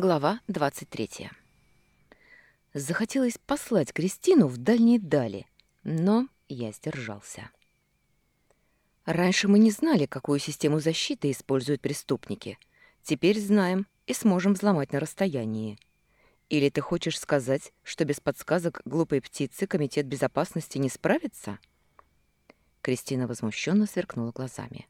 Глава 23. Захотелось послать Кристину в дальние дали, но я сдержался. Раньше мы не знали, какую систему защиты используют преступники. Теперь знаем и сможем взломать на расстоянии. Или ты хочешь сказать, что без подсказок глупой птицы Комитет безопасности не справится? Кристина возмущенно сверкнула глазами.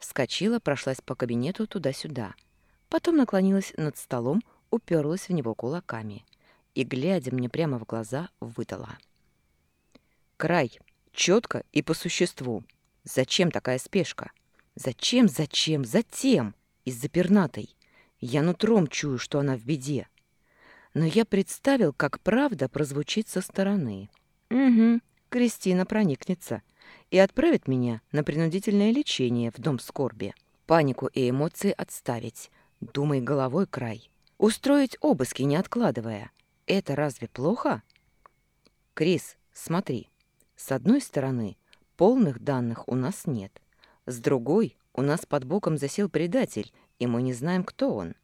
Вскочила, прошлась по кабинету туда-сюда — Потом наклонилась над столом, уперлась в него кулаками и, глядя мне прямо в глаза, выдала. «Край, четко и по существу. Зачем такая спешка? Зачем, зачем, затем? Из-за пернатой. Я нутром чую, что она в беде. Но я представил, как правда прозвучит со стороны. Угу, Кристина проникнется и отправит меня на принудительное лечение в дом скорби. Панику и эмоции отставить, Думай головой край. Устроить обыски, не откладывая. Это разве плохо? Крис, смотри. С одной стороны, полных данных у нас нет. С другой, у нас под боком засел предатель, и мы не знаем, кто он.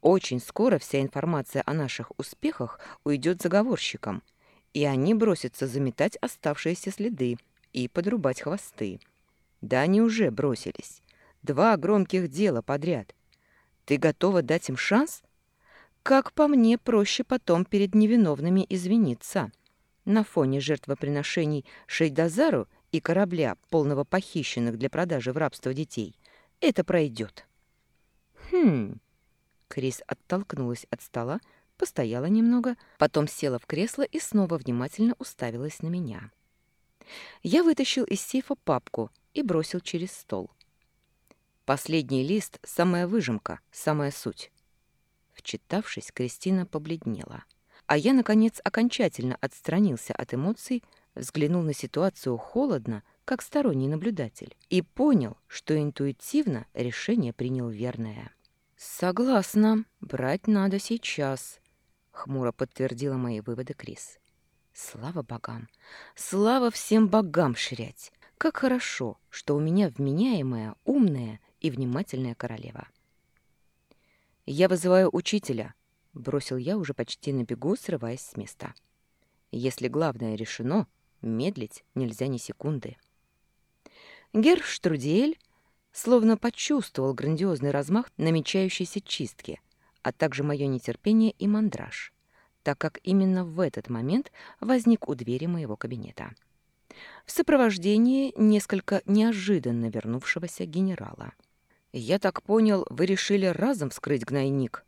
Очень скоро вся информация о наших успехах уйдет заговорщикам, и они бросятся заметать оставшиеся следы и подрубать хвосты. Да они уже бросились. Два громких дела подряд — ты готова дать им шанс? Как по мне, проще потом перед невиновными извиниться. На фоне жертвоприношений Шейдазару и корабля, полного похищенных для продажи в рабство детей, это пройдет. Хм. Крис оттолкнулась от стола, постояла немного, потом села в кресло и снова внимательно уставилась на меня. Я вытащил из сейфа папку и бросил через стол. Последний лист — самая выжимка, самая суть. Вчитавшись, Кристина побледнела. А я, наконец, окончательно отстранился от эмоций, взглянул на ситуацию холодно, как сторонний наблюдатель, и понял, что интуитивно решение принял верное. «Согласна, брать надо сейчас», — хмуро подтвердила мои выводы Крис. «Слава богам! Слава всем богам ширять! Как хорошо, что у меня вменяемая, умная и внимательная королева. «Я вызываю учителя», — бросил я уже почти на бегу, срываясь с места. «Если главное решено, медлить нельзя ни секунды». Герр Штрудель словно почувствовал грандиозный размах намечающейся чистки, а также мое нетерпение и мандраж, так как именно в этот момент возник у двери моего кабинета. В сопровождении несколько неожиданно вернувшегося генерала. «Я так понял, вы решили разом вскрыть гнойник?»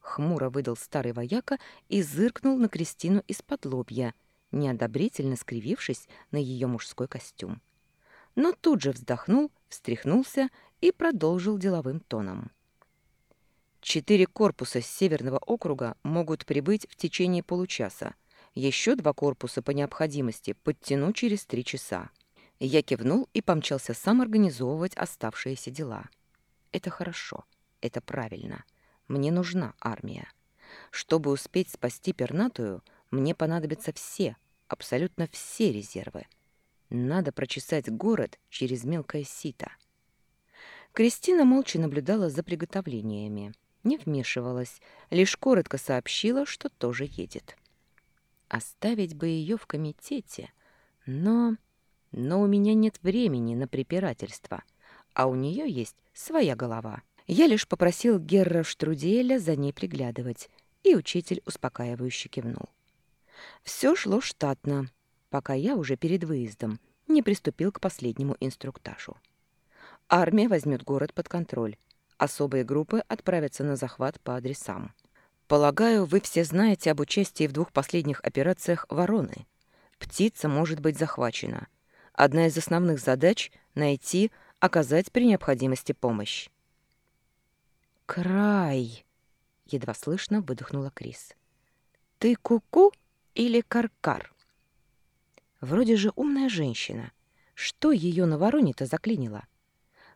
Хмуро выдал старый вояка и зыркнул на Кристину из-под лобья, неодобрительно скривившись на ее мужской костюм. Но тут же вздохнул, встряхнулся и продолжил деловым тоном. «Четыре корпуса с Северного округа могут прибыть в течение получаса. Еще два корпуса по необходимости подтяну через три часа». Я кивнул и помчался сам организовывать оставшиеся дела. Это хорошо, это правильно. Мне нужна армия. Чтобы успеть спасти пернатую, мне понадобятся все, абсолютно все резервы. Надо прочесать город через мелкое сито. Кристина молча наблюдала за приготовлениями, не вмешивалась, лишь коротко сообщила, что тоже едет. Оставить бы ее в комитете, но... Но у меня нет времени на препирательство — а у нее есть своя голова. Я лишь попросил Герра Штруделя за ней приглядывать, и учитель успокаивающе кивнул. Все шло штатно, пока я уже перед выездом не приступил к последнему инструктажу. Армия возьмет город под контроль. Особые группы отправятся на захват по адресам. Полагаю, вы все знаете об участии в двух последних операциях «Вороны». Птица может быть захвачена. Одна из основных задач — найти оказать при необходимости помощь. «Край!» — едва слышно выдохнула Крис. «Ты куку -ку или каркар?» Вроде же умная женщина. Что ее на вороне-то заклинило?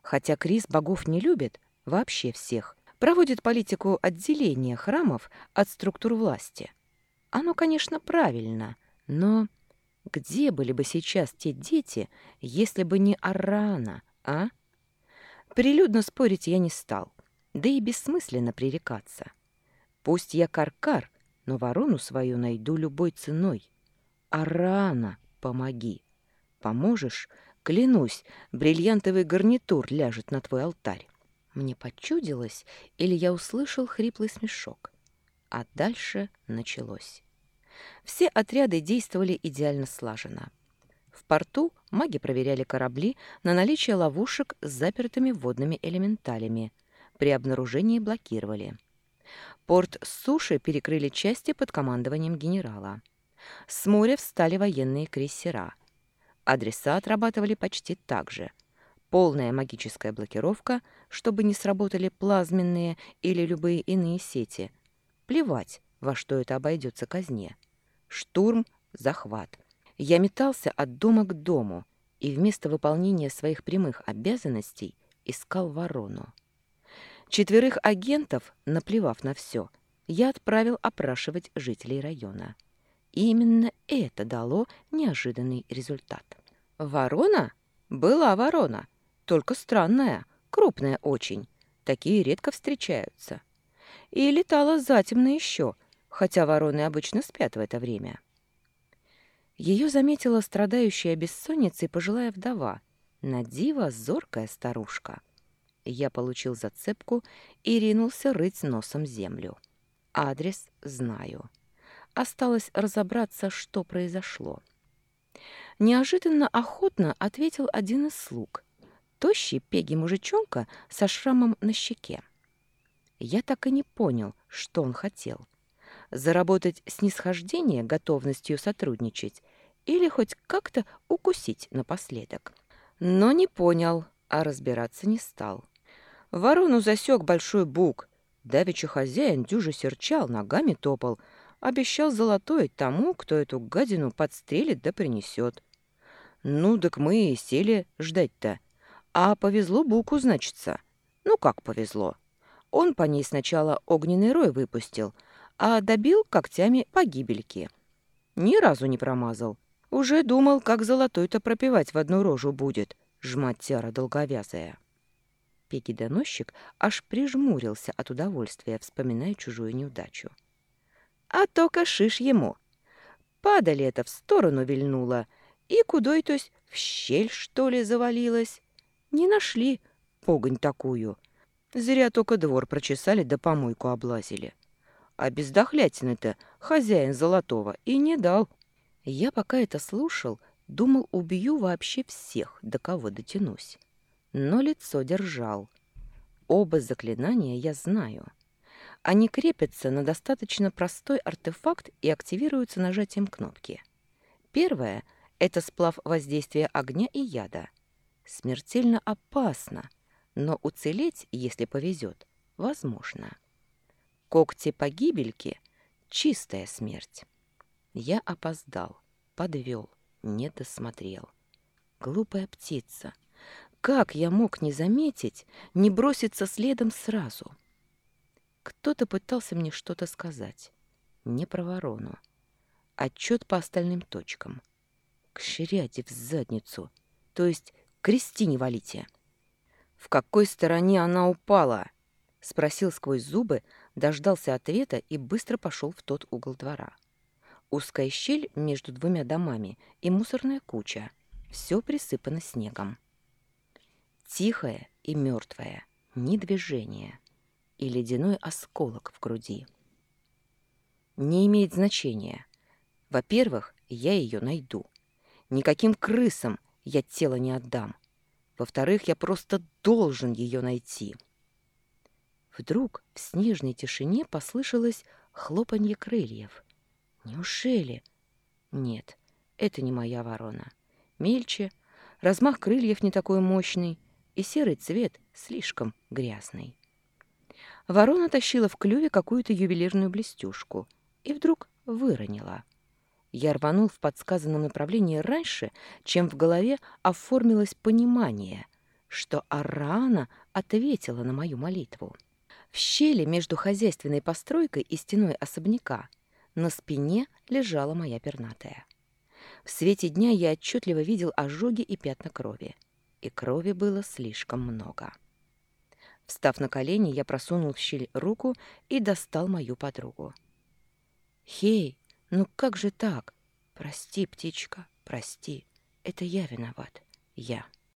Хотя Крис богов не любит, вообще всех, проводит политику отделения храмов от структур власти. Оно, конечно, правильно, но где были бы сейчас те дети, если бы не Арана, а? Прилюдно спорить я не стал, да и бессмысленно пререкаться. Пусть я каркар, но ворону свою найду любой ценой. А рано помоги. Поможешь, клянусь, бриллиантовый гарнитур ляжет на твой алтарь. Мне почудилось, или я услышал хриплый смешок. А дальше началось. Все отряды действовали идеально слаженно. В порту маги проверяли корабли на наличие ловушек с запертыми водными элементалями. При обнаружении блокировали. Порт с суши перекрыли части под командованием генерала. С моря встали военные крейсера. Адреса отрабатывали почти так же. Полная магическая блокировка, чтобы не сработали плазменные или любые иные сети. Плевать, во что это обойдется казне. Штурм, захват. Я метался от дома к дому и вместо выполнения своих прямых обязанностей искал ворону. Четверых агентов, наплевав на все, я отправил опрашивать жителей района. И именно это дало неожиданный результат. Ворона? Была ворона, только странная, крупная очень. Такие редко встречаются. И летала затемно еще, хотя вороны обычно спят в это время. Ее заметила страдающая бессонницей пожилая вдова, надива зоркая старушка. Я получил зацепку и ринулся рыть носом землю. Адрес знаю. Осталось разобраться, что произошло. Неожиданно охотно ответил один из слуг. Тощий пеги мужичонка со шрамом на щеке. Я так и не понял, что он хотел заработать снисхождение готовностью сотрудничать или хоть как-то укусить напоследок. Но не понял, а разбираться не стал. Ворону засек большой бук. Давича хозяин дюже серчал, ногами топал, обещал золотое тому, кто эту гадину подстрелит да принесет. Ну, так мы и сели ждать-то. А повезло буку, значится. Ну, как повезло? Он по ней сначала огненный рой выпустил — а добил когтями погибельки. Ни разу не промазал. Уже думал, как золотой-то пропивать в одну рожу будет, жматяра долговязая. Пеки-доносчик аж прижмурился от удовольствия, вспоминая чужую неудачу. А то кашиш ему. Падали это в сторону вильнуло, и кудой-тось в щель, что ли, завалилась. Не нашли погонь такую. Зря только двор прочесали да помойку облазили. А без дохлятины-то хозяин золотого и не дал. Я пока это слушал, думал, убью вообще всех, до кого дотянусь. Но лицо держал. Оба заклинания я знаю. Они крепятся на достаточно простой артефакт и активируются нажатием кнопки. Первое — это сплав воздействия огня и яда. Смертельно опасно, но уцелеть, если повезет, возможно. Когти погибельки — чистая смерть. Я опоздал, подвел, не досмотрел. Глупая птица. Как я мог не заметить, не броситься следом сразу? Кто-то пытался мне что-то сказать. Не про ворону. Отчет по остальным точкам. К ширяте в задницу. То есть к Кристине валите. «В какой стороне она упала?» — спросил сквозь зубы, дождался ответа и быстро пошел в тот угол двора. Узкая щель между двумя домами и мусорная куча. Все присыпано снегом. Тихое и мертвое, ни движения. И ледяной осколок в груди. Не имеет значения. Во-первых, я ее найду. Никаким крысам я тело не отдам. Во-вторых, я просто должен ее найти. Вдруг в снежной тишине послышалось хлопанье крыльев. Неужели? Нет, это не моя ворона. Мельче, размах крыльев не такой мощный, и серый цвет слишком грязный. Ворона тащила в клюве какую-то ювелирную блестюшку и вдруг выронила. Я рванул в подсказанном направлении раньше, чем в голове оформилось понимание, что Арана ответила на мою молитву. В щели между хозяйственной постройкой и стеной особняка на спине лежала моя пернатая. В свете дня я отчетливо видел ожоги и пятна крови. И крови было слишком много. Встав на колени, я просунул в щель руку и достал мою подругу. «Хей, ну как же так? Прости, птичка, прости. Это я виноват. Я».